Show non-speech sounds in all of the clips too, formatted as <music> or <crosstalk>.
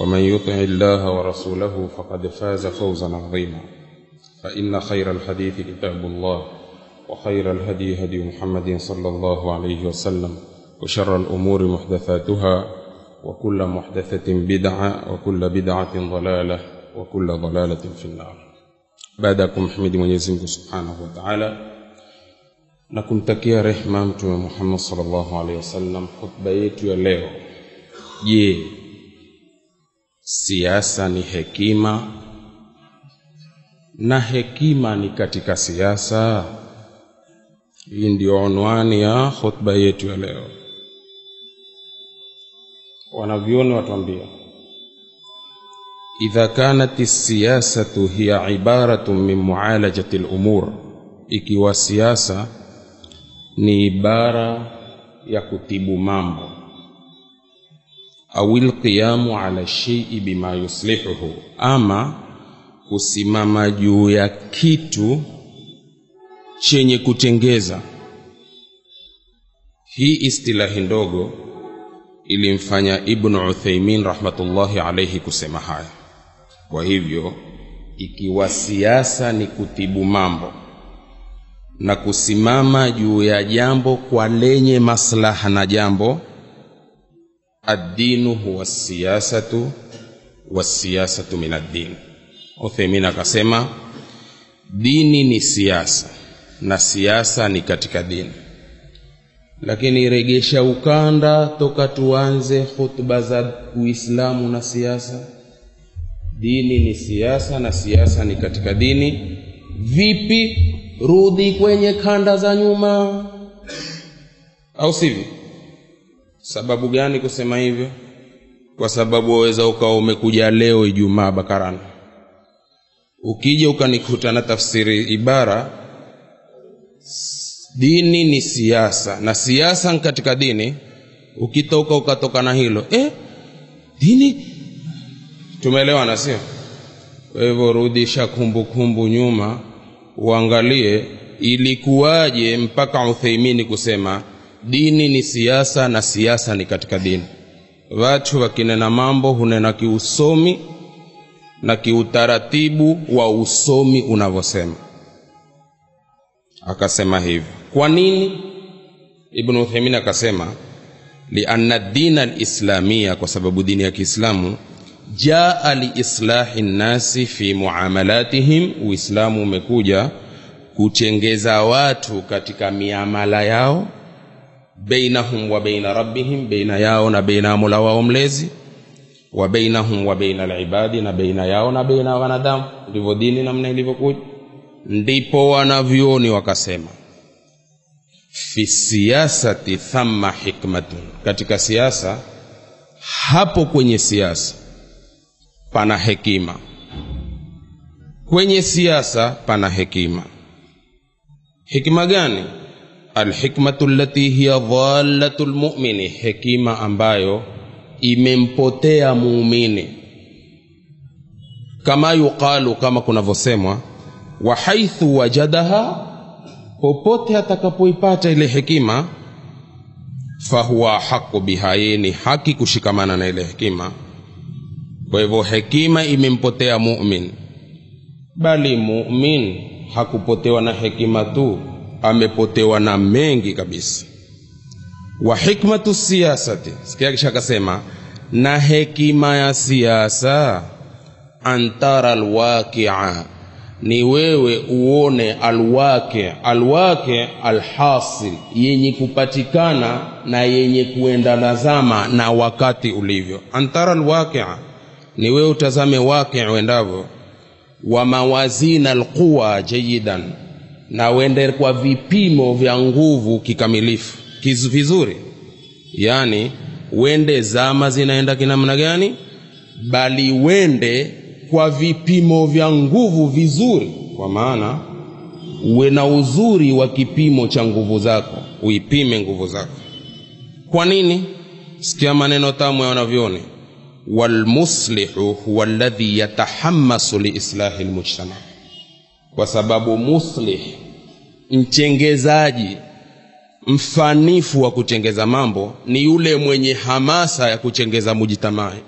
ومن يطع الله ورسوله فقد فاز فوزا عظيما. فإن خير الحديث كتاب الله وخير الهدي هدي محمد صلى الله عليه وسلم وشر الأمور محدثاتها وكل محدثة بدعة وكل بدعة ضلالة وكل ضلالة في النار. بعدكم حمد Mwenyezi Mungu Subhanahu wa Ta'ala na kumtakia rehma Mtume Muhammad sallallahu alaihi wasallam. Hotuba yetu ya siasa ni hekima na hekima ni katika siasa? Hii ndio unwani ya hotuba yetu ya leo. Wanavyoni watuambia idha kanat siyasatu hiya ibaratun min mualajati al-umur, ikiwa siasa ni ibara ya kutibu mambo au qiyamu ala shay'i bima yuslihuhu, ama kusimama juu ya kitu chenye kutengeza. Hii istilahi ndogo ilimfanya Ibn Uthaymin rahmatullahi alayhi kusema haya. Kwa hivyo ikiwa siasa ni kutibu mambo na kusimama juu ya jambo kwa lenye maslaha na jambo, addinu huwa siyasatu wasiyasatu min. Uthaymin akasema dini ni siasa na siasa ni katika dini. Lakini regesha ukanda toka tuanze hutuba za Uislamu na siasa. Dini ni siasa na siasa ni katika dini. Vipi? Rudi kwenye kanda za nyuma, au sivyo? Sababu gani kusema hivyo? Kwa sababu waweza ukawa umekuja leo Ijumaa Bakarani, ukija ukanikuta na tafsiri ibara dini ni siasa na siasa katika dini, ukitoka ukatoka na hilo eh, dini tumeelewana, sio? Kwa hivyo rudisha kumbukumbu nyuma, uangalie ilikuwaje mpaka Uthaimini kusema dini ni siasa na siasa ni katika dini. Watu wakinena mambo hunena kiusomi na kiutaratibu wa usomi unavyosema. Akasema hivi Kwa nini? ibnu uthaimin akasema lianna dina alislamia, kwa sababu dini ya Kiislamu jaa liislahi nnasi fi muamalatihim, Uislamu umekuja kuchengeza watu katika miamala yao, bainahum wa baina rabbihim, baina yao na baina mola wao mlezi, wa bainahum wa baina alibadi, na baina yao na baina wanadamu. Ndivyo dini namna ilivyokuja. Ndipo wanavyoni wakasema fi siyasati thamma hikmatun, katika siasa, hapo kwenye siasa pana hekima, kwenye siasa pana hekima. Hikima gani? Alhikmatu allati hiya dhallatu lmumini, hekima ambayo imempotea muumini. Kama yuqalu, kama kunavyosemwa, wa haithu wajadaha popote atakapoipata ile hekima, fahuwa haqu biha, yeye ni haki kushikamana na ile hekima. Kwa hivyo hekima imempotea mumin, bali mumin hakupotewa na hekima tu, amepotewa na mengi kabisa. Wa hikmatu siyasati, sikia kisha akasema, na hekima ya siasa antara alwaqia ni wewe uone alwake alwake alhasil yenye kupatikana na yenye kuenda zama na wakati ulivyo antara alwaqia ni wewe utazame waqi uendavyo wa mawazina alquwa jayidan na uende kwa vipimo vya nguvu kikamilifu. Vizuri? Yaani wende zama zinaenda kinamna gani? Bali wende kwa vipimo vya nguvu vizuri. Kwa maana uwe na uzuri wa kipimo cha nguvu zako. Uipime nguvu zako. Kwa nini? Sikia maneno tamu ya wanavyoni. Walmuslihu huwa alladhi yatahammasu liislahi lmujtama kwa sababu muslih mchengezaji mfanifu wa kuchengeza mambo ni yule mwenye hamasa ya kuchengeza mujitamai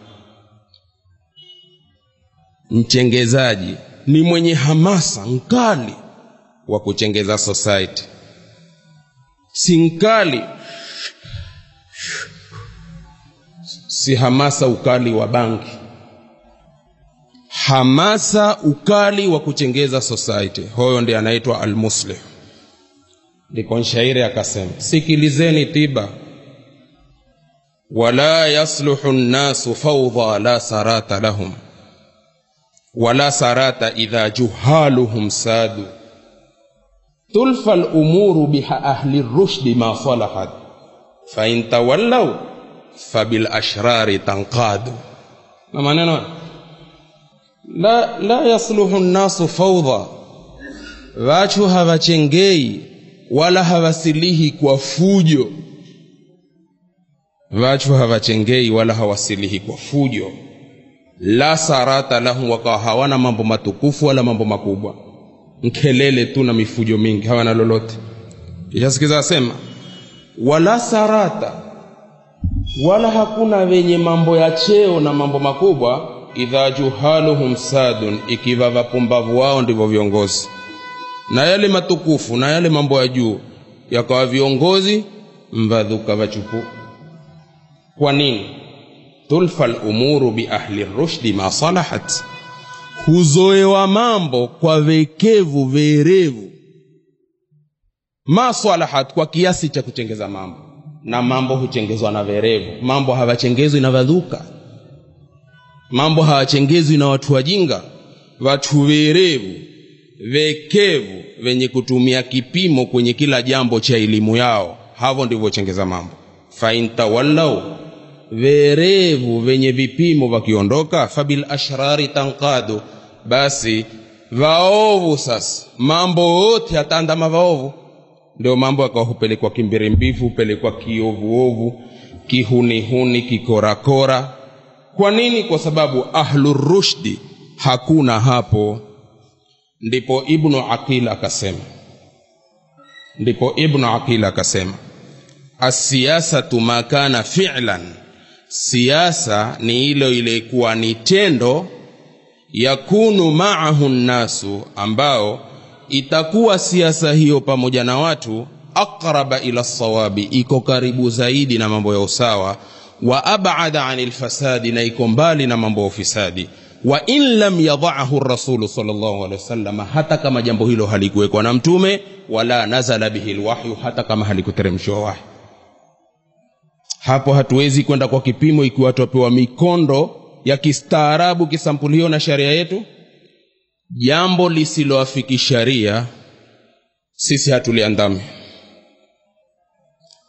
mchengezaji ni mwenye hamasa nkali wa kuchengeza society. Si nkali si hamasa ukali wa banki hamasa ukali wa kuchengeza society. Huyo ndiye anaitwa almuslih. Ndipo nshairi akasema sikilizeni tiba. Wala yasluhu nnasu fawdha la sarata lahum. Wala sarata idha juhaluhum sadu. Tulfa lumuru biha ahli rushdi ma salahat. Fain tawallau fabilashrari tanqadu. Na maneno la, la yasluhu nnasu fawdha vachu havachengei wala hawasilihi kwa fujo. Vachu hawachengei wala hawasilihi kwa fujo. La sarata lahum wakawa hawana mambo matukufu wala mambo makubwa. Nkelele tu na mifujo mingi hawana lolote. Ishasikiza asema wala sarata wala hakuna wenye mambo ya cheo na mambo makubwa idha juhaluhum sadun ikiva vapumbavu wao ndivyo viongozi. Na yale matukufu na yale mambo ya juu yakawa viongozi mvadhuka vachupu kwa nini? Tulfa lumuru biahli rushdi ma salahat. Huzoewa mambo kwa vekevu verevu. Ma salahat kwa kiasi cha kuchengeza mambo. Na mambo huchengezwa na verevu. Mambo hawachengezwi na vadhuka mambo hawachengezwi na watu wajinga watu werevu vekevu venye kutumia kipimo kwenye kila jambo cha elimu yao. Havo ndivyo chengeza mambo. Faintawallau verevu venye vipimo vakiondoka fabil ashrari tanqadu basi vaovu sasa. Mambo yote yataandama vaovu ndio mambo yakawa hupelekwa kimbirimbivu hupelekwa kiovuovu kihunihuni kikorakora kwa nini? Kwa sababu ahlurushdi hakuna hapo. Ndipo ibnu aqil akasema ndipo ibnu aqil akasema asiyasatu ma fi'lan. Siasa ni ilo ilikuwa ni tendo yakunu maahu nnasu ambao itakuwa siasa hiyo pamoja na watu aqraba ila sawabi iko karibu zaidi na mambo ya usawa wa abada ani lfasadi na iko mbali na mambo ya ufisadi. Wa in lam yadhahu rasulu sallallahu alaihi wasallam hata kama jambo hilo halikuwekwa na mtume wala nazala bihi lwahyu hata kama halikuteremshwa wahyu hapo hatuwezi kwenda kwa kipimo ikiwa twapewa mikondo ya kistaarabu kisampulio na sharia yetu. Jambo lisiloafiki sharia sisi hatuliandame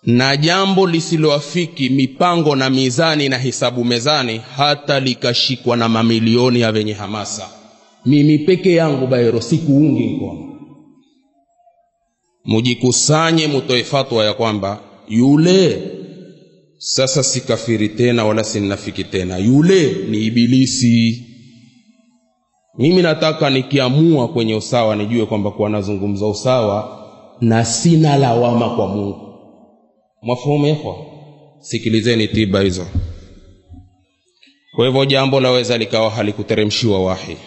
na jambo lisiloafiki mipango na mizani na hisabu mezani hata likashikwa na mamilioni ya venye hamasa. Mimi peke yangu baero sikuungi mkono. Mujikusanye mutoe fatwa ya kwamba yule sasa sikafiri tena wala si mnafiki tena. Yule ni ibilisi. Mimi nataka nikiamua kwenye usawa nijue kwamba kuwa nazungumza usawa na sina lawama kwa mungu mwafumu ikhwa sikilizeni tiba hizo. Kwa hivyo jambo laweza likawa halikuteremshiwa wahi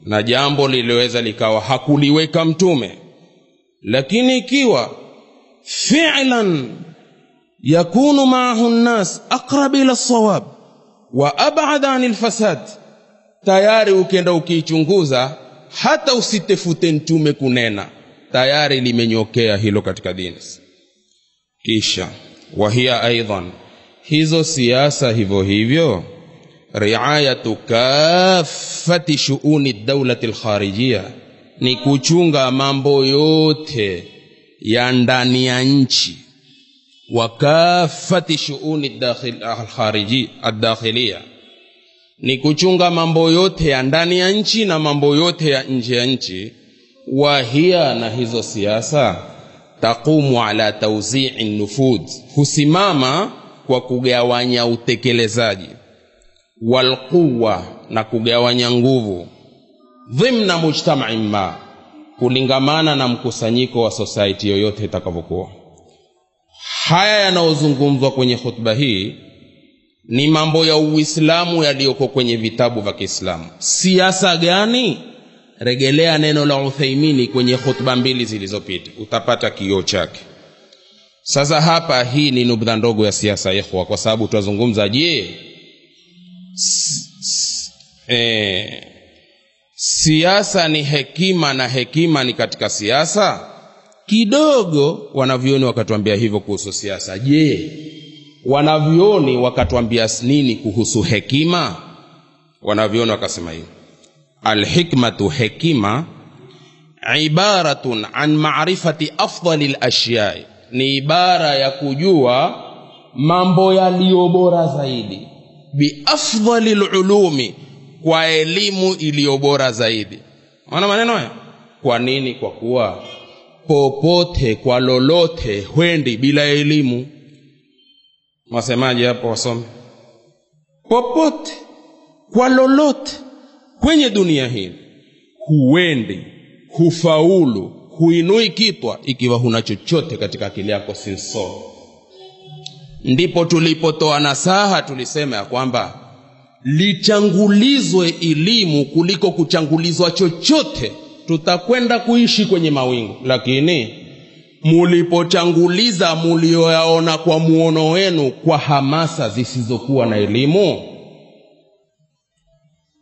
na jambo liliweza likawa hakuliweka mtume. Lakini ikiwa filan yakunu maahu nnas aqrab ila lsawab wa abada ani lfasad tayari ukenda ukiichunguza hata usitefute mtume kunena tayari limenyokea hilo katika dini kisha wahia aidan hizo siasa hivyo hivyo? Riayatu kafati shuuni daulati lkharijia ni kuchunga mambo yote ya ndani ya nchi. Wa kafati shuuni aldakhilia ni kuchunga mambo yote ya ndani ya nchi na mambo yote ya nje ya nchi. Wahia na hizo siasa taqumu ala tauzii nufud. Husimama kwa kugawanya utekelezaji. Walquwa na kugawanya nguvu. Dhimna mujtamai ma kulingamana na mkusanyiko wa society yoyote itakavyokuwa. Haya yanayozungumzwa kwenye khutba hii ni mambo ya uislamu yaliyoko kwenye vitabu vya kiislamu. Siasa gani regelea neno la uthaimini kwenye khutba mbili zilizopita. Utapata kioo chake. Sasa hapa hii ni nubdha ndogo ya siasa ikhwa kwa sababu tutazungumza je eh, siasa ni hekima na hekima ni katika siasa? Kidogo wanavyoni wakatuambia hivyo kuhusu siasa. Je wanavyoni wakatuambia nini kuhusu hekima? Wanavyoni wakasema hivi alhikmatu hekima ibaratun an marifati afdali lashyai ni ibara ya kujua mambo yaliyo bora zaidi. Biafdali lulumi kwa elimu iliyo bora zaidi. Ona maneno haya? Kwa nini? Kwa kuwa popote kwa lolote hwendi bila elimu. Wasemaji hapo wasome popote kwa lolote kwenye dunia hii. Huendi hufaulu huinui kitwa ikiwa huna chochote katika akili yako sinso. Ndipo tulipotoa nasaha tulisema ya kwamba lichangulizwe elimu kuliko kuchangulizwa chochote. Tutakwenda kuishi kwenye mawingu. Lakini mulipochanguliza mulioyaona kwa muono wenu kwa hamasa zisizokuwa na elimu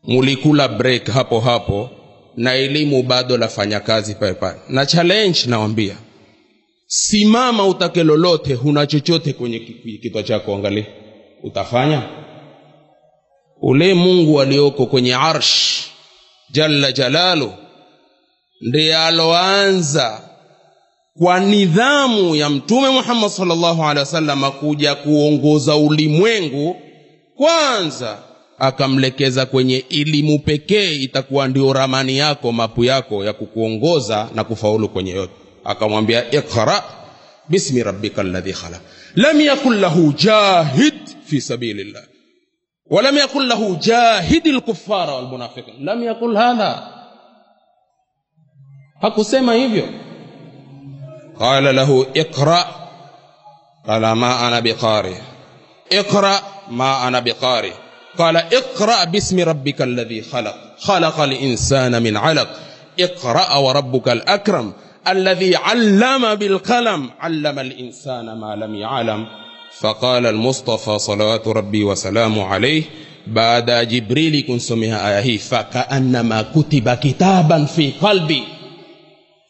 mulikula break hapo hapo na elimu bado lafanya kazi palepale pale na challenge nawambia simama utake lolote huna chochote kwenye kitwa chako angalia utafanya? Ule mungu alioko kwenye arsh jalla jalalu ndiye aloanza kwa nidhamu ya mtume muhammad salllahu alehi wasallam kuja kuongoza ulimwengu kwanza akamlekeza kwenye elimu pekee itakuwa ndio ramani yako mapu yako ya kukuongoza na kufaulu kwenye yote akamwambia iqra bismi rabbika alladhi khalaq lam yakun lahu jahid fi sabilillah ولم يقل له جاهد الكفار والمنافقين لم يقل هذا hakusema hivyo qala lahu iqra qala ma ana biqari iqra ma ana biqari قال اقرأ باسم ربك الذي خلق. خلق الإنسان من علق. اقرأ وربك الأكرم. الذي علم بالقلم. علم الإنسان ما لم يعلم. فقال المصطفى صلوات ربي وسلامه عليه. بعد جبريل كن سمها آية فكأنما كتب كتابا في قلبي.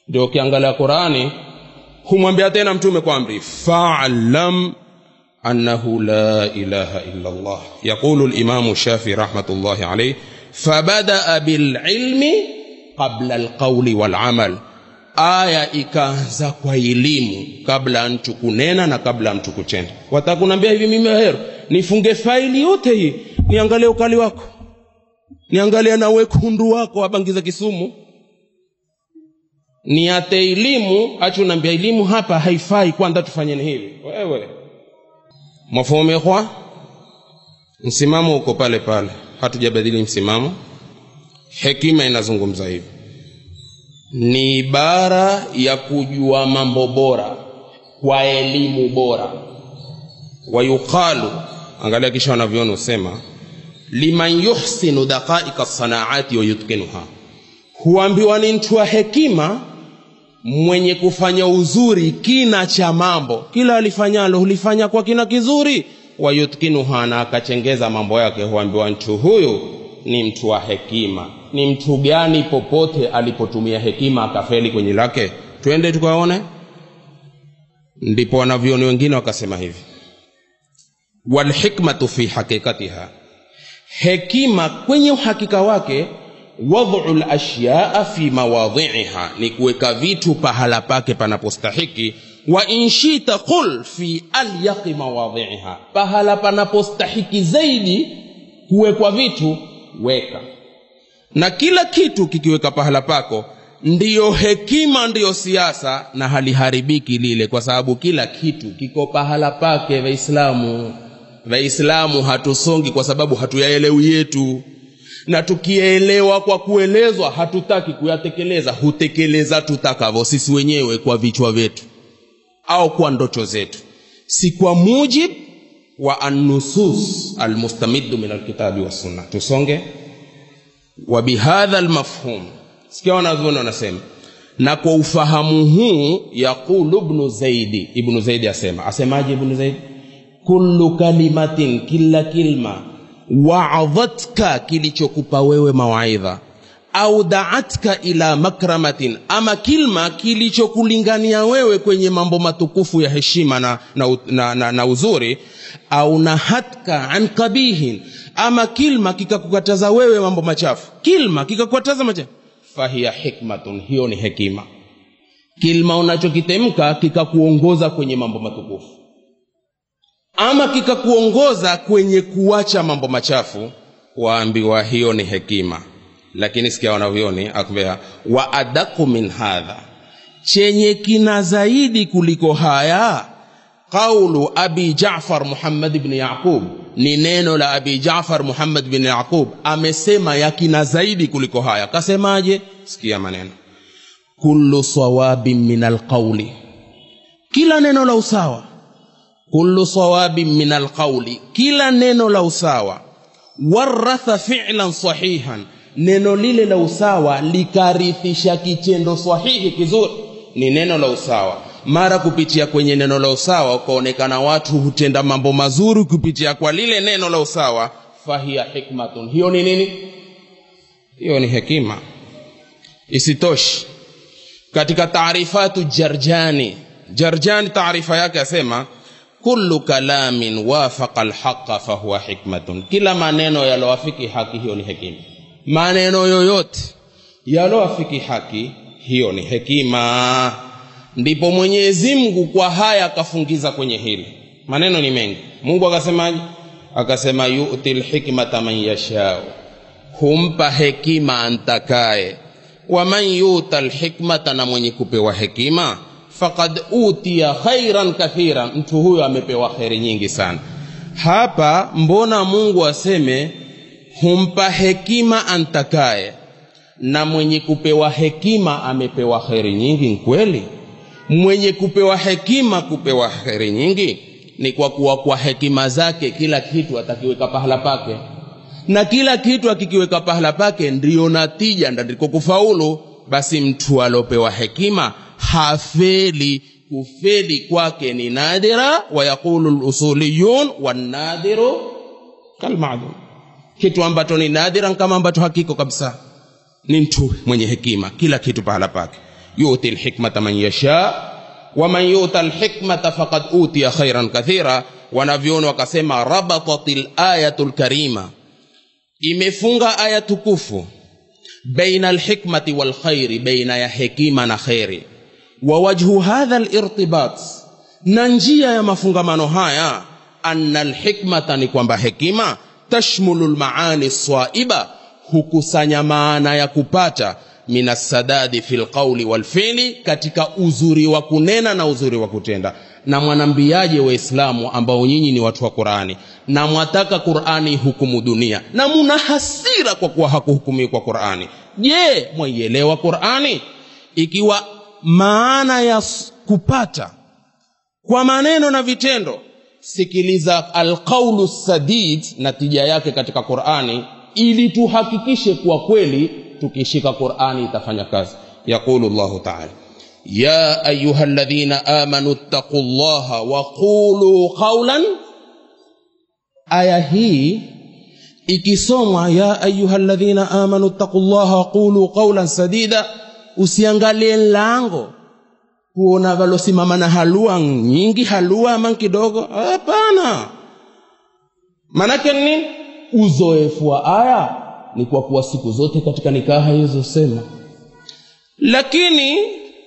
ndio ukiangalia qurani humwambia tena mtume kwa amri أنه لا إله إلا الله يقول الإمام الشافعي رحمة الله عليه فبدأ بالعلم قبل القول والعمل aya ikaanza kwa elimu kabla mtu kunena na kabla mtu kutenda watakunambia hivi mimi hero nifunge faili yote hii niangalie ukali wako niangalie na wekundu wako wabangiza kisumu niate elimu achunambia elimu hapa haifai kwanza tufanyeni hivi wewe mafumu ikhwa msimamo uko pale pale. Hatujabadili msimamo. Hekima inazungumza hivi. Ni ibara ya kujua mambo bora kwa elimu bora. Wayuqalu angalia kisha wanavyoona usema liman yuhsinu daqaika sanaati wayutkinuha huambiwa ni mtu wa hekima mwenye kufanya uzuri kina cha mambo. Kila alifanyalo hulifanya kwa kina kizuri. Wayutkinuha na akachengeza mambo yake huambiwa mtu huyu ni mtu wa hekima. Ni mtu gani popote alipotumia hekima akafeli kwenye lake? Twende tukaone. Ndipo wanavyoni wengine wakasema hivi. Walhikmatu fi hakikatiha, hekima kwenye uhakika wake wadhu lashyaa fi mawadhiiha ni kuweka vitu pahala pake panapostahiki. Wa inshita qul fi alyaqi mawadhiiha pahala panapostahiki zaidi kuwekwa vitu weka. Na kila kitu kikiweka pahala pako ndiyo hekima ndiyo siasa na haliharibiki lile kwa sababu kila kitu kiko pahala pake waislamu. Waislamu hatusongi kwa sababu hatuyaelewi yetu na tukielewa kwa kuelezwa hatutaki kuyatekeleza hutekeleza tutakavyo sisi wenyewe kwa vichwa vyetu au kwa ndoto zetu. Si kwa mujib wa annusus almustamidu min alkitabi wassunna tusonge. Wa bihadha almafhum. Sikia wanazuoni wanasema na kwa ufahamu huu yaqulu ibnu zaidi ibnu zaidi asema. Asemaje ibnu zaidi? Kullu kalimatin kila kilma waadhatka kilichokupa wewe mawaidha au daatka ila makramatin ama kilma kilichokulingania wewe kwenye mambo matukufu ya heshima na, na, na, na, na uzuri au nahatka an kabihin ama kilma kikakukataza wewe mambo machafu. Kilma kikakukataza machafu. Fahiya hikmatun hiyo ni hekima. Kilma unachokitemka kikakuongoza kwenye mambo matukufu ama kikakuongoza kwenye kuacha mambo machafu waambiwa hiyo ni hekima. Lakini sikia wanavyoni akwambia wa adaku min hadha. Chenye kina zaidi kuliko haya qaulu abi jafar muhammad bni yaqub. Ni neno la abi jafar muhammad bin yaqub amesema ya kina zaidi kuliko haya. Kasemaje? Sikia maneno. Kullu sawabin min alqauli kila neno la usawa kullu sawabin min alqauli kila neno la usawa waratha fi'lan sahihan neno lile la usawa likarithisha kitendo sahihi kizuri ni neno la usawa. Mara kupitia kwenye neno la usawa ukaonekana watu hutenda mambo mazuri kupitia kwa lile neno la usawa fahiya hikmatun. Hiyo ni nini? Hiyo ni hekima. Isitoshi. Katika taarifatu jarjani jarjani taarifa yake asema kullu kalamin wafaqa alhaqa fahuwa hikmatun. Kila maneno yalowafiki haki hiyo ni hekima. Maneno yoyote yalowafiki haki hiyo ni hekima. Ndipo mwenyezi mungu kwa haya akafungiza kwenye hili. Maneno ni mengi. Mungu akasemaje? Akasema yuti lhikmata man yashau. Humpa hekima antakaye. Waman yuta lhikmata na mwenye kupewa hekima fakad utiya khairan kathira. Mtu huyo amepewa kheri nyingi sana. Hapa mbona mungu aseme humpa hekima antakaye na mwenye kupewa hekima amepewa kheri nyingi? Nkweli mwenye kupewa hekima kupewa kheri nyingi ni kwa kuwa kwa hekima zake kila kitu atakiweka pahala pake. Na kila kitu akikiweka pahala pake ndiyo natija ndandiko kufaulu. Basi mtu alopewa hekima hafeli kufeli kwake ni nadira wayaqulu lusuliyun wannadhiru kalmadum kitu ambacho ni nadira kama ambacho hakiko kabisa. Ni mtu mwenye hekima kila kitu pahala pake. Yuti lhikmata man yasha waman yuta lhikmata fakad utiya khairan kathira. Wanavyoni wakasema rabatat layatu lkarima imefunga aya tukufu. Baina lhikmati walkhairi baina ya hekima na kheri wa wajhu hadha lirtibat na njia ya mafungamano haya anna lhikmata ni kwamba hekima tashmulu lmaani swaiba hukusanya maana ya kupata min assadadi fi lqauli walfili katika uzuri wa kunena na uzuri wa kutenda. Na mwanambiaje waislamu ambao nyinyi ni watu wa qurani? Na mwataka qurani hukumu dunia. Na muna hasira kwa kuwa hakuhukumiwi kwa qurani. Je mwaielewa qurani? Ikiwa maana ya kupata kwa maneno na vitendo. Sikiliza alqaulu sadid natija yake katika qurani ili tuhakikishe kwa kweli tukishika qurani itafanya kazi. Yaqulu llahu taala ya ayuha ladhina amanu ttaqu llaha waqulu qaulan aya hii ikisomwa ya ayuha ladhina amanu ttaqullaha waqulu qaulan sadida usiangalie lango. Kuona valosimama na halua nyingi halua ama kidogo. Hapana. Manake nini? Uzoefu wa aya ni kwa kuwa siku zote katika nikaha ilizosema lakini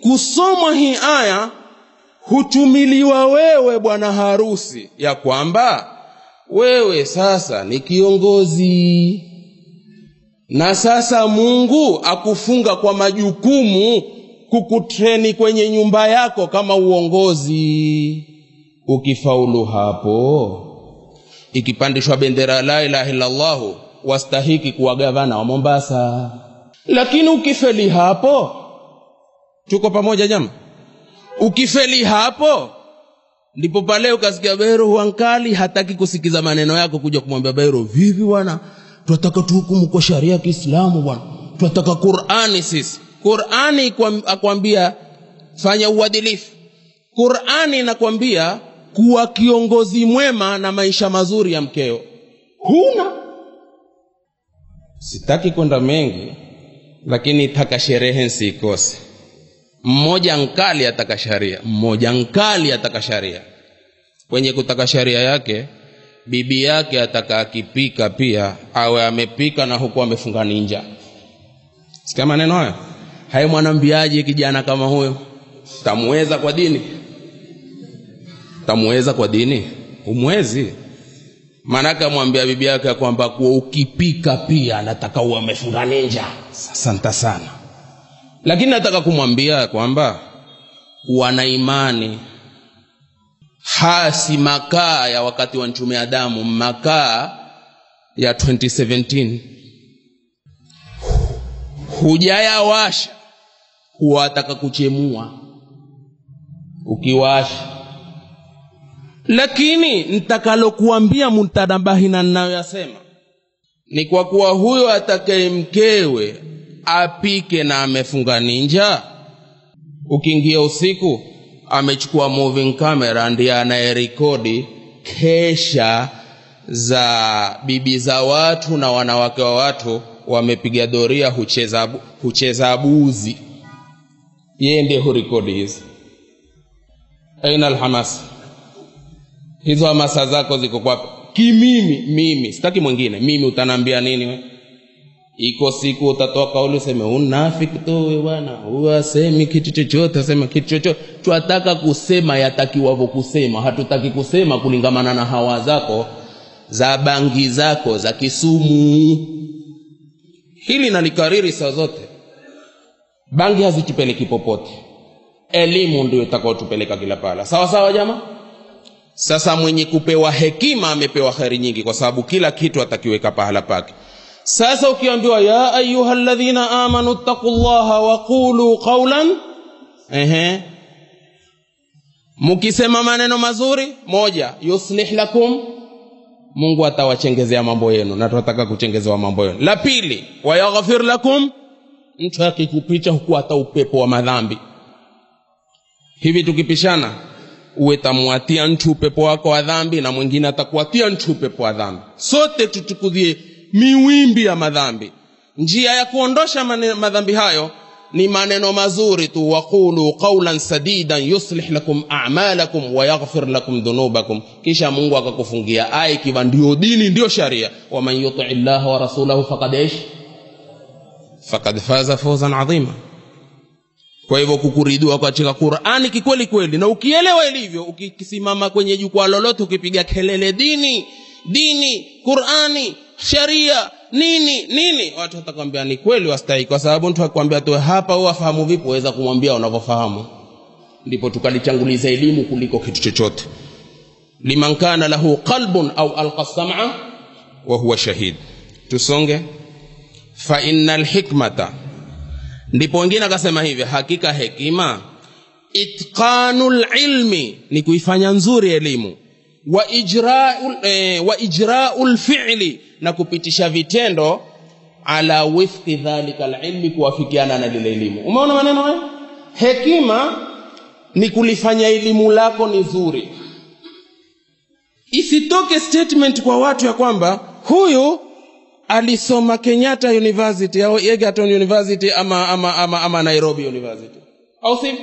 kusomwa hii aya hutumiliwa wewe bwana harusi ya kwamba wewe sasa ni kiongozi na sasa mungu akufunga kwa majukumu kukutreni kwenye nyumba yako kama uongozi. Ukifaulu hapo ikipandishwa bendera la ilaha illallahu wastahiki kuwa gavana wa mombasa. Lakini ukifeli hapo tuko pamoja jama ukifeli hapo ndipo pale ukasikia bero wankali hataki kusikiza maneno yako kuja kumwambia bero vivi bwana tunataka tuhukumu kwa sharia ya kiislamu bwana. Tunataka qurani sisi. Qurani akwambia fanya uadilifu. Qurani inakwambia kuwa kiongozi mwema na maisha mazuri ya mkeo. Huna. Sitaki kwenda mengi lakini taka sherehe nsiikose. Mmoja nkali ataka sharia. Mmoja nkali ataka sharia. Kwenye kutaka sharia yake bibi yake ataka akipika pia awe amepika na huku amefunga ninja. Sikia maneno hayo? Hai mwanambiaje kijana kama huyo? Tamuweza kwa dini? Tamuweza kwa dini? Umwezi maanake amwambia bibi yake kwamba kuwa ukipika pia nataka uwe amefunga ninja. Asante sana. Lakini nataka kumwambia kwamba wana imani hasi makaa ya wakati wa nchume adamu makaa ya 2017 hujayawasha huwataka kuchemua ukiwasha. Lakini ntakalokuambia muntanabahina nnayoyasema ni kwa kuwa huyo atakaye mkewe apike na amefunga ninja ukiingia usiku amechukua moving camera ndiye anayerekodi kesha za bibi za watu na wanawake wa watu wamepiga doria hucheza, hucheza buzi. Yeye ndiye hurekodi hizi. Aina alhamasa hizo hamasa zako ziko kwapi kimimi mimi sitaki mwingine mimi utanambia nini we iko siku utatoa kauli useme unafiki tu we bwana. Huyo asemi kitu chochote asema kitu chochote. Twataka kusema yatakiwavyo kusema hatutaki kusema kulingamana na hawa zako za bangi zako za kisumu. Hili nalikariri saa zote. Bangi hazitupeleki popote. Elimu ndio itakaotupeleka kila pala sawa sawa jama sasa mwenye kupewa hekima amepewa heri nyingi kwa sababu kila kitu atakiweka pahala pake sasa ukiambiwa ya ayuha ladhina amanu taqullaha wa waqulu qaulan ehe mkisema maneno mazuri moja yuslih lakum mungu atawachengezea mambo yenu na tunataka kuchengezewa mambo yenu. La pili wayaghfir lakum mtu akikupicha huku hata upepo wa madhambi. Hivi tukipishana uwe tamwatia mtu upepo wako wa dhambi na mwingine atakuatia mtu upepo wa dhambi. Sote tutukudhie miwimbi ya madhambi. Njia ya kuondosha madhambi hayo ni maneno mazuri tu. Waqulu qawlan sadidan yuslih lakum a'malakum wa yaghfir lakum dhunubakum. Kisha mungu akakufungia aya ikiwa ndio dini ndio sharia. Wa man yuti Allah wa rasulahu faqad ish faqad faza fawzan adhima kwa hivyo kukuridua katika qurani kikweli kweli na ukielewa ilivyo ukisimama kwenye jukwaa lolote ukipiga kelele dini dini qurani sharia nini nini? Watu watakwambia ni kweli wastahiki kwa sababu mtu akwambia tu hapa wewe afahamu vipi? Waweza kumwambia unavyofahamu. Ndipo tukalichanguliza elimu kuliko kitu chochote. Liman kana lahu qalbun au alqa sam'a wa huwa shahid. Tusonge. Fa innal hikmata. Ndipo wengine akasema hivi hakika hekima itqanul ilmi ni kuifanya nzuri elimu. Wa ijra'ul eh, wa ijra'ul fi'li na kupitisha vitendo ala wifqi dhalika alilmi kuwafikiana na lile elimu. Umeona maneno haya? Hekima ni kulifanya elimu lako ni zuri. Isitoke statement kwa watu ya kwamba huyu alisoma kenyatta university au egerton university ama, ama, ama, ama nairobi university. Au si?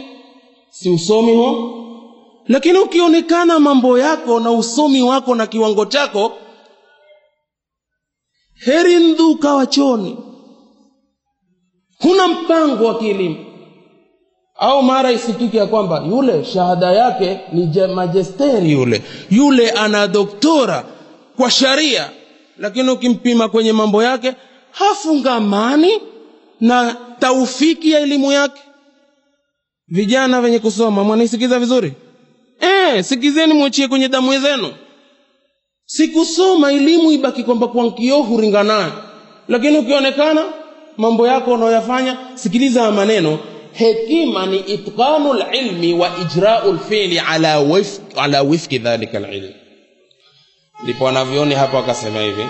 Si usomi huo? Lakini ukionekana mambo yako na usomi wako na kiwango chako heri ndhu ukawa choni. Huna mpango wa kielimu. Au mara isituke ya kwamba yule shahada yake ni majesteri yule. Yule ana doktora kwa sharia lakini ukimpima kwenye mambo yake hafungamani na taufiki ya elimu yake. Vijana wenye kusoma mwanisikiza vizuri? E, sikizeni mwachie kwenye damu zenu sikusoma elimu ibaki kwamba kwa nkio huringa lakini ukionekana mambo yako unayoyafanya sikiliza maneno. Hekima ni itqanu lilmi wa ijrau lfili ala, wif, ala wifki dhalika lilm ndipo anavyoni hapo akasema hivi.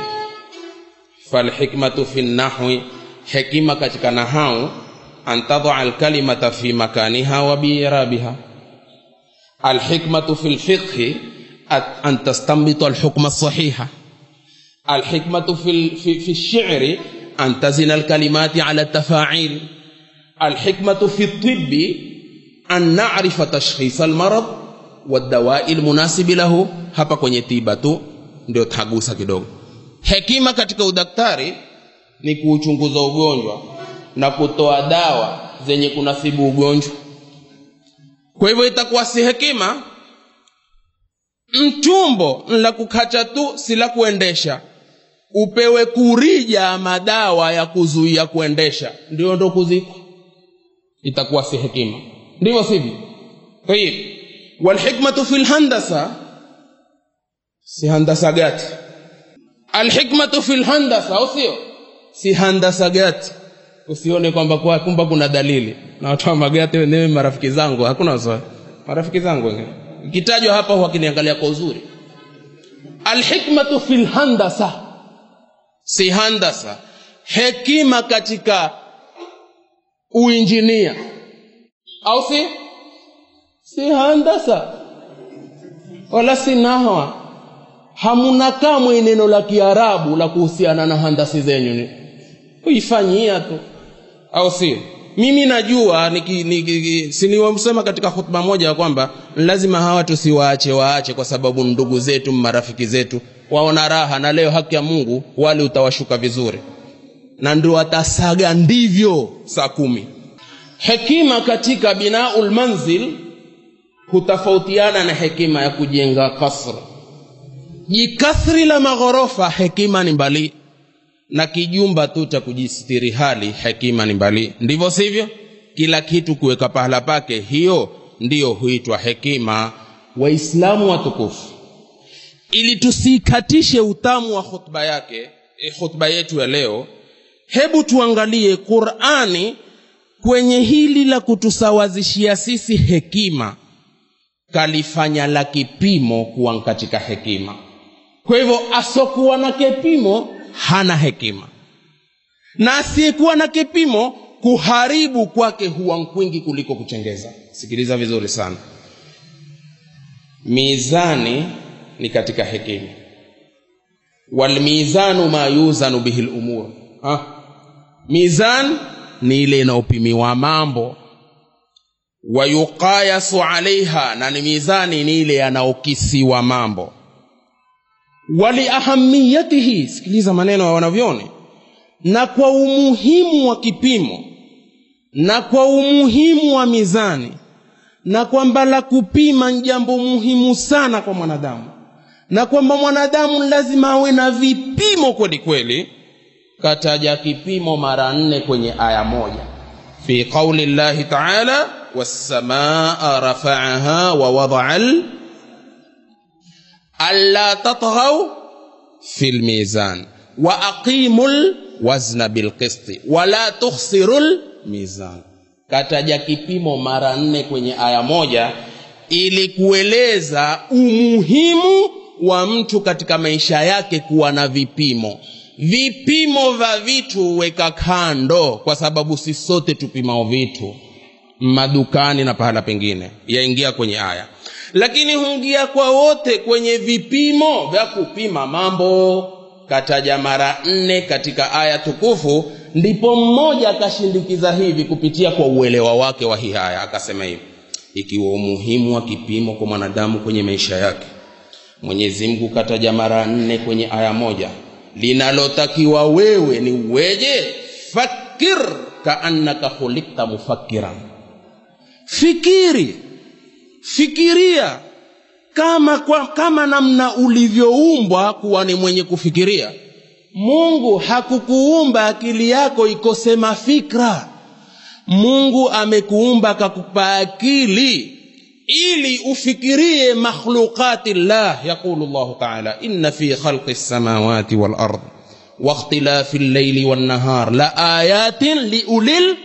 Falhikmatu fi nahwi hekima katika nahau an tadaa lkalimata fi makaniha wa biirabiha alhikmatu fi lfiqhi an tastambitu alhukma sahiha alhikmatu fi, fi, fi lshiri an tazina alkalimati ala tafail alhikmatu fi tibi an narifa tashkhisa almarad wadawai lmunasibi lahu hapa kwenye tiba tu ndio tagusa kidogo hekima katika udaktari ni kuuchunguza ugonjwa na kutoa dawa zenye kunasibu ugonjwa kwa hivyo itakuwa si hekima mtumbo la kukacha tu sila kuendesha. Upewe kurija madawa ya kuzuia kuendesha. Ndio ndo kuzikwa itakuwa si hekima. Ndivyo sivyo? Tayib. Walhikmatu fi lhandasa si handasa gati. Alhikmatu fi lhandasa au sio? Si handasa gati. Usione kwamba kwa kumba kuna dalili. Na watu wa magati wenyewe marafiki zangu hakuna wasiwasi marafiki zangu wengine ikitajwa hapa wakiniangalia kwa uzuri. Alhikmatu fi lhandasa si handasa. Hekima katika uinjinia. Au si? Si handasa. Wala si nahwa. Hamuna kamwe neno la kiarabu la kuhusiana na handasi zenyu ni. Kuifanyia tu. Au si mimi najua niki, katika hutba moja kwamba lazima hawa tusiwaache waache kwa sababu ndugu zetu marafiki zetu waona raha na leo haki ya mungu wale utawashuka vizuri. Na ndio watasaga ndivyo saa kumi. Hekima katika binaul manzil hutofautiana na hekima ya kujenga kasri jikathri la maghorofa hekima ni mbali na kijumba tu cha kujistiri hali hekima ni mbali. Ndivyo sivyo? Kila kitu kuweka pahala pake hiyo ndiyo huitwa hekima. Waislamu watukufu ili tusikatishe utamu wa khutba yake e, khutba yetu ya leo hebu tuangalie qurani kwenye hili la kutusawazishia sisi hekima. Kalifanya la kipimo kuwa katika hekima. Kwa hivyo asokuwa na kipimo hana hekima. Na asiyekuwa na kipimo kuharibu kwake huwa nkwingi kuliko kuchengeza. Sikiliza vizuri sana. Mizani ni katika hekima. Walmizanu ma yuzanu bihi lumur mizan ni ile inayopimiwa mambo. Wayuqayasu alaiha na ni mizani ni ile yanaokisiwa mambo waliahamiyatihi sikiliza maneno ya wanavyoni. Na kwa umuhimu wa kipimo na kwa umuhimu wa mizani na kwamba la kupima ni jambo muhimu sana kwa mwanadamu na kwamba mwanadamu lazima awe na vipimo kweli kweli kataja kipimo mara nne kwenye aya moja. Fi qauli llahi taala wassamaa rafaaha wa wadaa alla tatghaw fil mizan. Wa aqimul wazna lwazna wa wala tukhsirul mizan. kataja kipimo mara nne kwenye aya moja ili kueleza umuhimu wa mtu katika maisha yake kuwa na vipimo. Vipimo vya vitu weka kando kwa sababu si sote tupimao vitu. Madukani na pahala pengine. Yaingia kwenye aya lakini huingia kwa wote kwenye vipimo vya kupima mambo. Kataja mara nne katika aya tukufu ndipo mmoja akashindikiza hivi kupitia kwa uelewa wake wa hihaya akasema hivi ikiwa umuhimu wa kipimo kwa mwanadamu kwenye maisha yake mwenyezi mungu kataja mara nne kwenye aya moja linalotakiwa wewe ni uweje fakir kaannaka khulikta mufakiran. Fikiri fikiria kama, kwa, kama namna ulivyoumbwa kuwa ni mwenye kufikiria. Mungu hakukuumba akili yako ikose mafikra mungu amekuumba akakupa akili ili ufikirie makhluqati llah yaqulu llahu taala inna fi khalqi lsamawati walard wakhtilafi llaili wannahar la ayatin liulil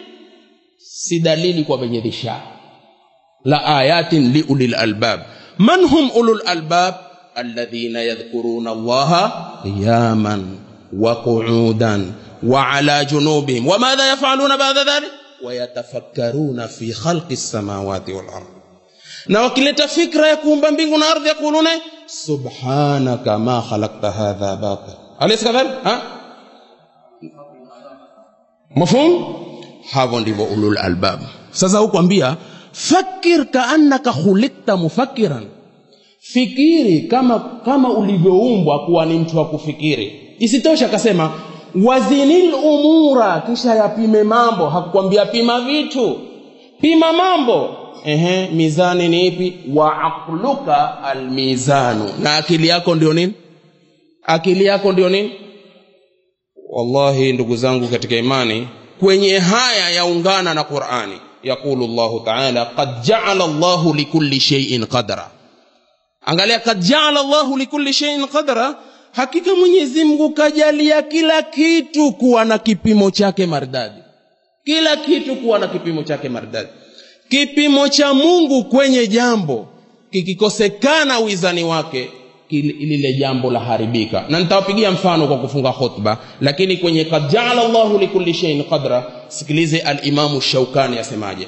si dalili kwa wenye dhishaa la ayatin liulil albab man hum ulul albab alladhina yadhkuruna allaha qiyaman wa qu'udan wa ala junubihim wamadha yafaluna ba'da dhalik wayatafakkaruna fi khalqi lsamawati walard na wakileta fikra ya kuumba mbingu na ardhi yakuluna subhanaka ma khalakta hadha batil alaysa kadhalik ha mafhum hapo ndivyo ulul albab sasa hukwambia fakir kaannaka khulikta mufakiran. Fikiri kama kama ulivyoumbwa kuwa ni mtu wa kufikiri. Isitoshe akasema wazinil umura kisha yapime mambo. Hakukwambia pima vitu. Pima mambo. Ehe, mizani ni ipi? Wa aqluka almizanu. Na akili yako ndio nini? Akili yako ndio nini? Wallahi ndugu zangu katika imani kwenye haya yaungana na qurani yaqulu llahu taala qad jaala llahu likulli sheiin qadra. Angalia kad jaala llahu likulli sheiin qadra. Hakika mwenyezi mungu kajalia kila kitu kuwa na kipimo chake maridadi. Kila kitu kuwa na kipimo chake maridadi. Kipimo cha mungu kwenye jambo kikikosekana wizani wake lile jambo la haribika. Na nitawapigia mfano kwa kufunga khutba lakini kwenye kad jaala llahu likulli sheiin qadra sikilize alimamu shaukani asemaje?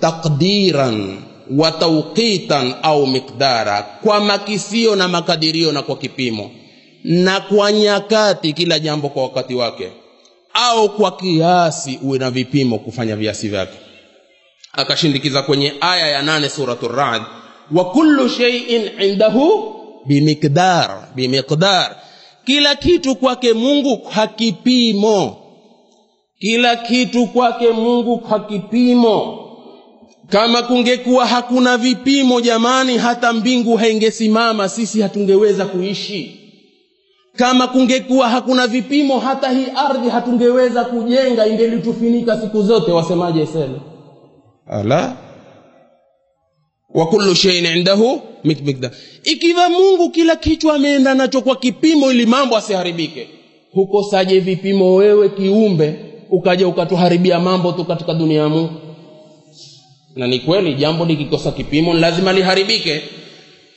Takdiran wa tauqitan au miqdara kwa makisio na makadirio na kwa kipimo na kwa nyakati kila jambo kwa wakati wake au kwa kiasi uwe na vipimo kufanya viasi vyake. Akashindikiza kwenye aya ya nane suratu rad wa kullu sheiin indahu bimiqdar bimikdar. Kila kitu kwake mungu hakipimo. Kila kitu kwake mungu hakipimo. Kama kungekuwa hakuna vipimo jamani hata mbingu haingesimama sisi hatungeweza kuishi. Kama kungekuwa hakuna vipimo hata hii ardhi hatungeweza kujenga ingelitufinika siku zote wasemaje sema? Ala wa kullu shay'in indahu mikdar. Ikiwa mungu kila kichwa ameenda nacho kwa kipimo ili mambo asiharibike hukosaje vipimo wewe kiumbe ukaja ukatuharibia mambo tu katika dunia ya mungu? Na ni kweli jambo likikosa kipimo lazima liharibike.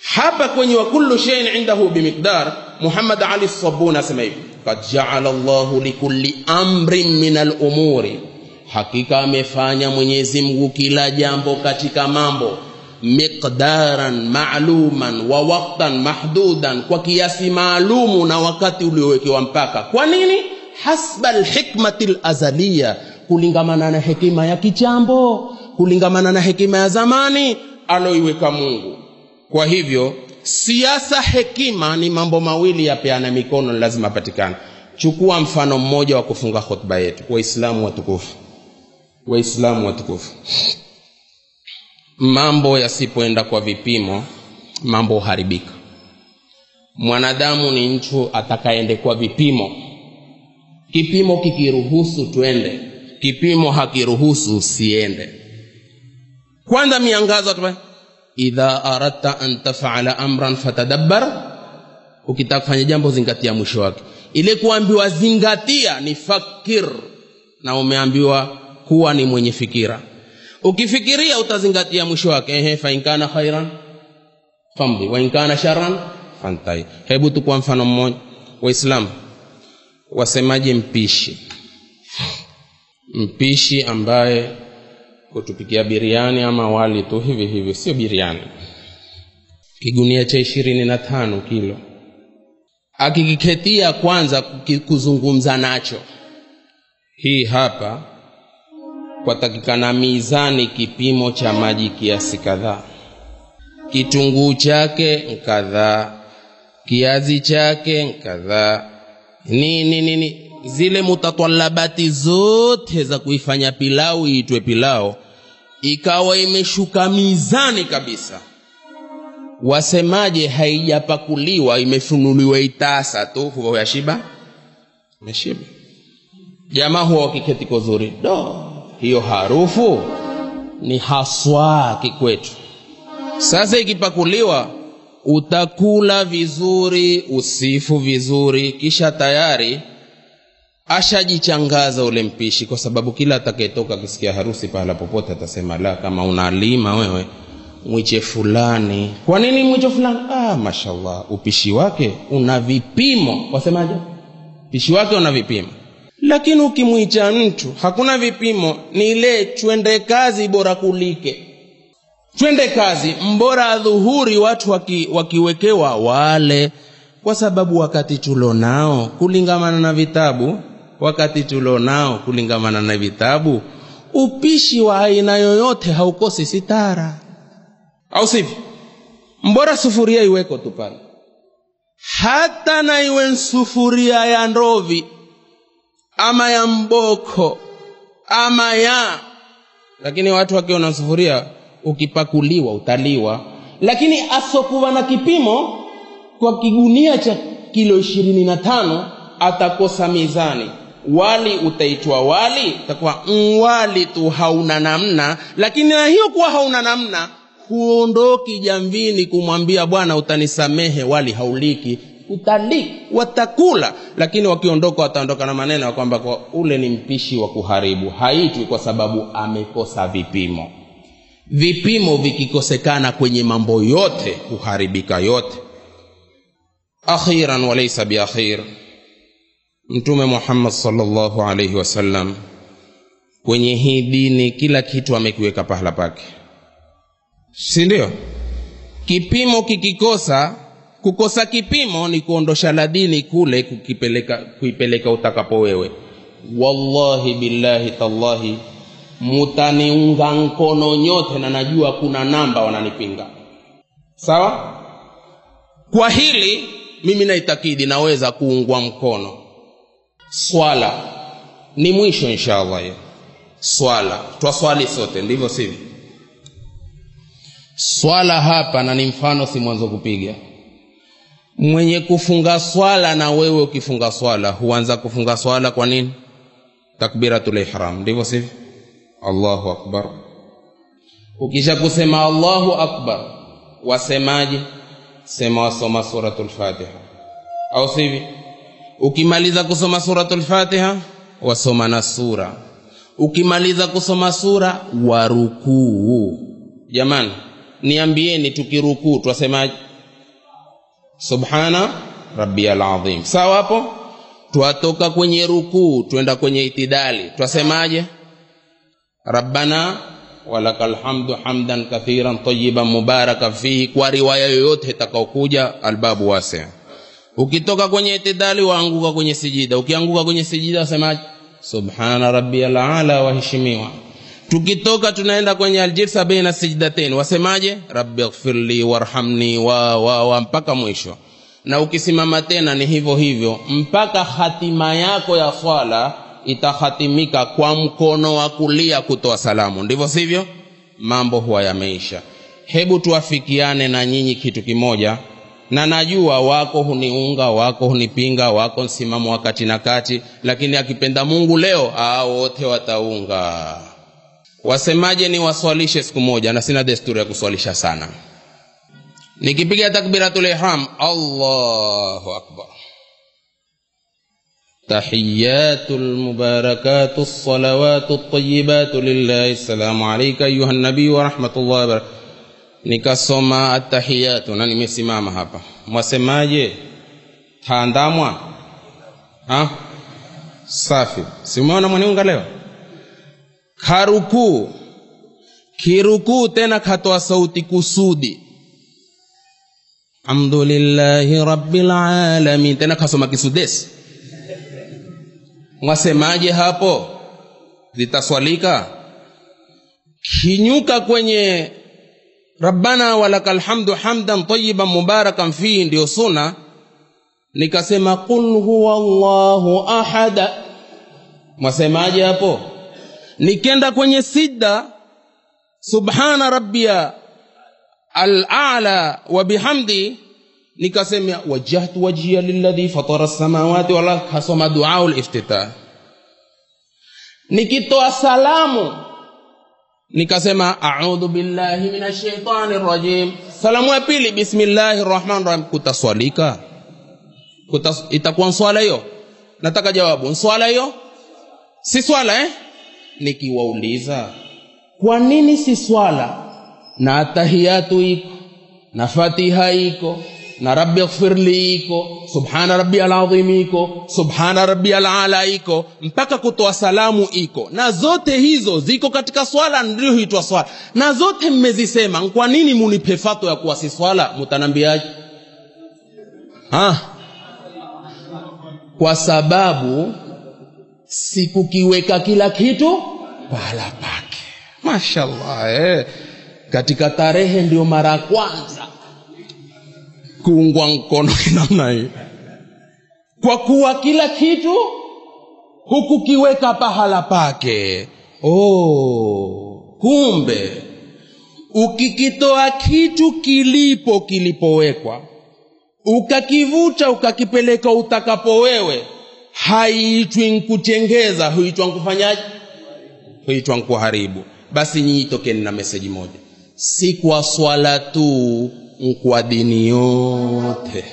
Hapa kwenye wa kullu shay'in indahu bimiqdar muhammad ali sabun asema hivi kad jaala llahu likulli amrin min alumuri hakika amefanya mwenyezi mungu kila jambo katika mambo miqdaran ma'luman wa waqtan mahdudan kwa kiasi maalumu na wakati uliowekewa mpaka. Kwa nini? Hasba alhikmati alazaliya, kulingamana na hekima ya kichambo kulingamana na hekima ya zamani aloiweka mungu. Kwa hivyo siasa hekima ni mambo mawili yapeana mikono lazima patikana chukua mfano mmoja wa kufunga hotuba yetu. Waislamu watukufu. Waislamu watukufu mambo yasipoenda kwa vipimo mambo huharibika. Mwanadamu ni mtu atakaende kwa vipimo. Kipimo kikiruhusu twende kipimo hakiruhusu siende kwanza miangazo tu. Idha aradta an tafala amran fatadabbar. Ukitaka kufanya jambo zingatia mwisho wake. Ile kuambiwa zingatia ni fakir. Na umeambiwa kuwa ni mwenye fikira ukifikiria utazingatia mwisho wake ehe fainkana khairan famdi wa inkana sharan fantai. Hebu tu kwa mfano mmoja. Waislam wasemaje mpishi? Mpishi ambaye kutupikia biriani ama wali tu hivi hivi sio biriani. Kigunia cha ishirini na tano kilo. Akikiketia kwanza kuzungumza nacho. Hii hapa kwatakikana mizani kipimo cha maji kiasi kadhaa. Kitunguu chake nkadhaa kiazi chake nkadhaa nini nini zile mutatwalabati zote za kuifanya pilau iitwe pilau ikawa imeshuka mizani kabisa. Wasemaje haijapakuliwa imefunuliwa itasa tu. Huwa yashiba meshiba jamaa huwa wakiketi kuzuri do hiyo harufu ni haswa kikwetu. Sasa ikipakuliwa utakula vizuri usifu vizuri kisha tayari ashajichangaza ule mpishi kwa sababu kila atakayetoka akisikia harusi pahala popote atasema la kama unalima wewe mwiche fulani. Kwa nini mwiche fulani? Ah, mashallah upishi wake una vipimo. Wasemaje? Upishi wake una vipimo lakini ukimwicha mtu hakuna vipimo ni ile chwende kazi bora kulike. Twende kazi mbora adhuhuri watu waki, wakiwekewa wale. Kwa sababu wakati tulonao kulingamana na vitabu wakati tulonao kulingamana na vitabu upishi wa aina yoyote haukosi sitara. Au sivyo? Mbora sufuria iweko tu pale. Hata na iwe sufuria ya ndovi ama ya mboko ama ya. Lakini watu wakiona sufuria ukipakuliwa utaliwa. Lakini asokuwa na kipimo kwa kigunia cha kilo ishirini na tano atakosa mizani. Wali utaitwa wali utakuwa wali tu hauna namna. Lakini na hiyo kuwa hauna namna huondoki jamvini kumwambia bwana utanisamehe. Wali hauliki utali watakula lakini wakiondoka wataondoka na maneno ya kwamba kwa ule ni mpishi wa kuharibu. Haitwi kwa sababu amekosa vipimo. Vipimo vikikosekana kwenye mambo yote huharibika yote. Akhiran walaisa biakhir mtume muhammad salllahu alaihi wasallam kwenye hii dini kila kitu amekiweka pahala pake. Si ndio? Kipimo kikikosa kukosa kipimo ni kuondosha ladini kule kukipeleka, kuipeleka utakapo wewe. Wallahi billahi tallahi mutaniunga mkono nyote na najua kuna namba wananipinga. Sawa? Kwa hili mimi naitakidi naweza kuungwa mkono. Swala ni mwisho inshallah ya. swala twaswali sote ndivyo sivyo? Swala hapa na ni mfano si mwanzo kupiga mwenye kufunga swala na wewe ukifunga swala huanza kufunga swala kwa nini? Takbiratul ihram. Ndivyo sivyo? Allahu akbar. Ukisha kusema allahu akbar wasemaje? Sema wasoma suratul fatiha. Au sivi ukimaliza kusoma suratul fatiha wasoma na sura. Ukimaliza kusoma sura warukuu. Jamani niambieni tukirukuu twasemaje subhana rabbiyal azim. Sawa hapo? Twatoka kwenye rukuu twenda kwenye itidali. Twasemaje? Rabbana walakal hamdu hamdan kathiran tayiban mubarakan fihi. Kwa riwaya yoyote itakaokuja albabu wasi ukitoka kwenye itidali waanguka kwenye sijida. Ukianguka kwenye sijida wasemaje? Subhana rabbiyal ala waheshimiwa tukitoka tunaenda kwenye aljilsa baina sijdatain. Wasemaje? Rabbighfirli warhamni wa, wa, wa mpaka mwisho. Na ukisimama tena ni hivyo hivyo mpaka hatima yako ya swala itahatimika kwa mkono wa kulia kutoa salamu. Ndivyo sivyo? Mambo huwa yameisha. Hebu tuafikiane na nyinyi kitu kimoja. Na najua wako huniunga wako hunipinga wako msimamo wa kati na kati lakini akipenda mungu leo aa wote wataunga wasemaje ni waswalishe siku moja na sina desturi ya kuswalisha sana nikipiga takbiratul ihram allahu akbar تحيات المباركات الصلوات الطيبات لله السلام عليك أيها النبي ورحمة الله وبركاته nikasoma atahiyatu na nimesimama hapa mwasemaje taandamwa ha? safi simeona mwaniunga leo Karukuu kirukuu tena katoa sauti kusudi. Alhamdulillahi rabbil alamin. Tena kasoma kisudesi. Mwasemaje hapo? Zitaswalika. Kinyuka kwenye rabbana walaka hamdu hamdan tayiban mubarakan fihi ndio suna nikasema qul huwa llahu ahada. Mwasemaje hapo nikenda kwenye sijda subhana rabbiya alala wa bihamdi nikasema wajjahtu wajhiya lilladhi fatara samawati wal ardh kasoma duau liftitah nikitoa salamu nikasema audhu billahi minash shaitani rajim salamu ya pili bismillahi rahmani rahim. Kutaswalika? Kutas, itakuwa swala hiyo? Nataka jawabu. Swala hiyo? Si swala eh nikiwauliza kwa nini si swala? na tahiyatu iko na fatiha iko na rabbi ighfirli iko subhana rabbi alazim iko subhana rabbi alala iko mpaka kutoa salamu iko. Na zote hizo ziko katika swala ndio huitwa swala. Na zote mmezisema kwa nini munipe fato ya kuwa si swala? Mutanambiaje ha? Kwa sababu sikukiweka kila kitu pahala pake. Mashallah eh. katika tarehe ndio mara ya kwanza kuungwa mkono <laughs> namna hii. Kwa kuwa kila kitu hukukiweka pahala pake. Oh, kumbe ukikitoa kitu kilipo kilipowekwa ukakivuta ukakipeleka utakapo wewe haiitwi nkuchengeza huitwa nkufanyaje huitwa nkuharibu basi nyinyi tokeni na meseji moja. Si kwa swala tu nkwa dini yote.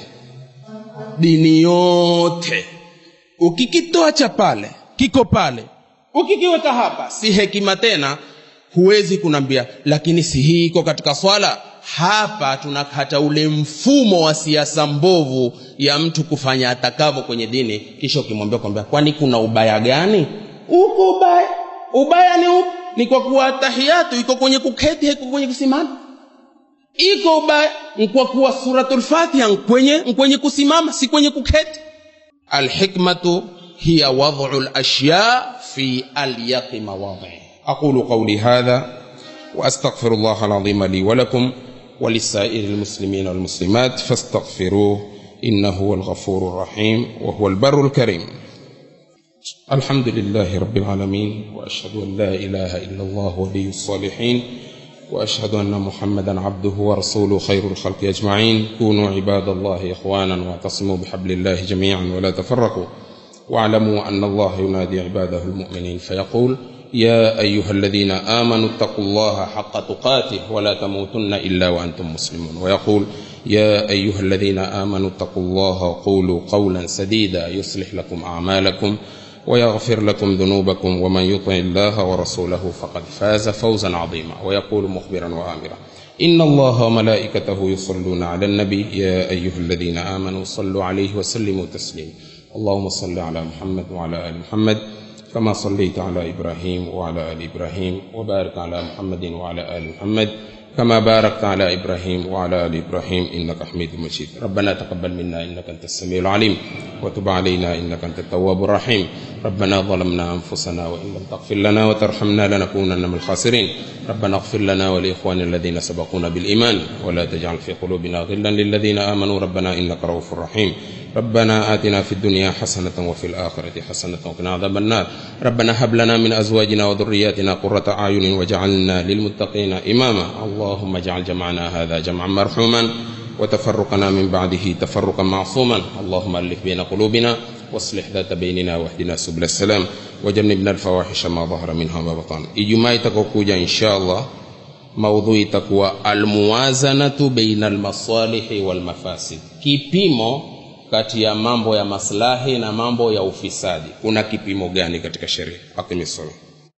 Dini yote. Ukikitoa cha pale kiko pale. Ukikiweka hapa si hekima tena huwezi kunambia lakini si hii iko katika swala hapa tunakata ule mfumo wa siasa mbovu ya mtu kufanya atakavyo kwenye dini kisha ukimwambia kwambia kwani kuna ubaya gani uko ubaya ubaya ni upi ni kwa kuwa tahiyatu iko kwenye kuketi haiko kwenye kusimama iko ubaya ni kwa kuwa suratul fatiha kwenye kwenye kusimama si kwenye kuketi alhikmatu hiya wad'u alashya fi alyaqi mawadhi aqulu qawli hadha واستغفر الله العظيم لي ولكم ولسائر المسلمين والمسلمات فاستغفروه إنه هو الغفور الرحيم وهو البر الكريم. الحمد لله رب العالمين وأشهد أن لا إله إلا الله ولي الصالحين وأشهد أن محمدا عبده ورسوله خير الخلق أجمعين. كونوا عباد الله إخوانا واعتصموا بحبل الله جميعا ولا تفرقوا واعلموا أن الله ينادي عباده المؤمنين فيقول يا أيها الذين آمنوا اتقوا الله حق تقاته ولا تموتن إلا وأنتم مسلمون. ويقول يا أيها الذين آمنوا اتقوا الله وقولوا قولا سديدا يصلح لكم أعمالكم ويغفر لكم ذنوبكم ومن يطع الله ورسوله فقد فاز فوزا عظيما. ويقول مخبرا وآمرا إن الله وملائكته يصلون على النبي. يا أيها الذين آمنوا صلوا عليه وسلموا تسليما. اللهم صل على محمد وعلى آل محمد. كما صليت على إبراهيم وعلى آل إبراهيم وبارك على محمد وعلى آل محمد كما باركت على إبراهيم وعلى آل إبراهيم إنك حميد مجيد. ربنا تقبل منا إنك أنت السميع العليم وتب علينا إنك أنت التواب الرحيم. ربنا ظلمنا أنفسنا وإن لم تغفر لنا وترحمنا لنكونن من الخاسرين. ربنا اغفر لنا ولإخواننا الذين سبقونا بالإيمان ولا تجعل في قلوبنا غلا للذين آمنوا. ربنا إنك رؤوف رحيم. ربنا آتنا في الدنيا حسنة وفي الآخرة حسنة وقنا عذاب النار. ربنا هب لنا من أزواجنا وذرياتنا قرة أعين واجعلنا للمتقين إماما. اللهم اجعل جمعنا هذا جمعا مرحوما وتفرقنا من بعده تفرقا معصوما. اللهم ألف بين قلوبنا واصلح ذات بيننا واهدنا سبل السلام. وجنبنا الفواحش ما ظهر منها ما بطن. إجماع تكوكوجا إن شاء الله. maudhui itakuwa almuwazanatu baina almasalihi walmafasid kipimo kati ya mambo ya maslahi na mambo ya ufisadi. Kuna kipimo gani katika sheria? Aqimi sala